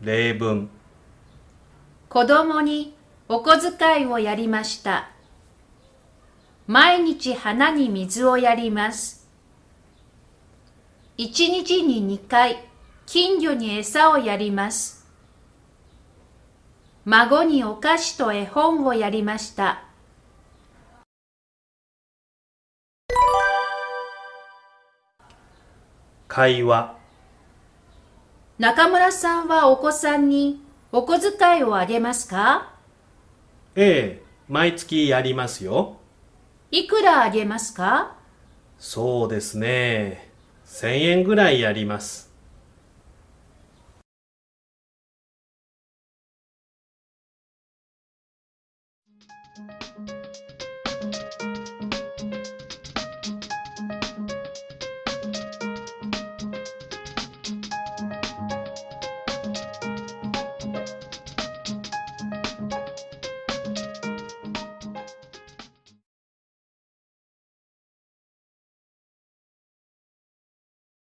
例文子供にお小遣いをやりました。毎日花に水をやります。一日に2回、金魚に餌をやります。孫にお菓子と絵本をやりました。会話中村さんはお子さんにお小遣いをあげますか？ええ、毎月やりますよ。いくらあげますか？そうですね。1000円ぐらいやります。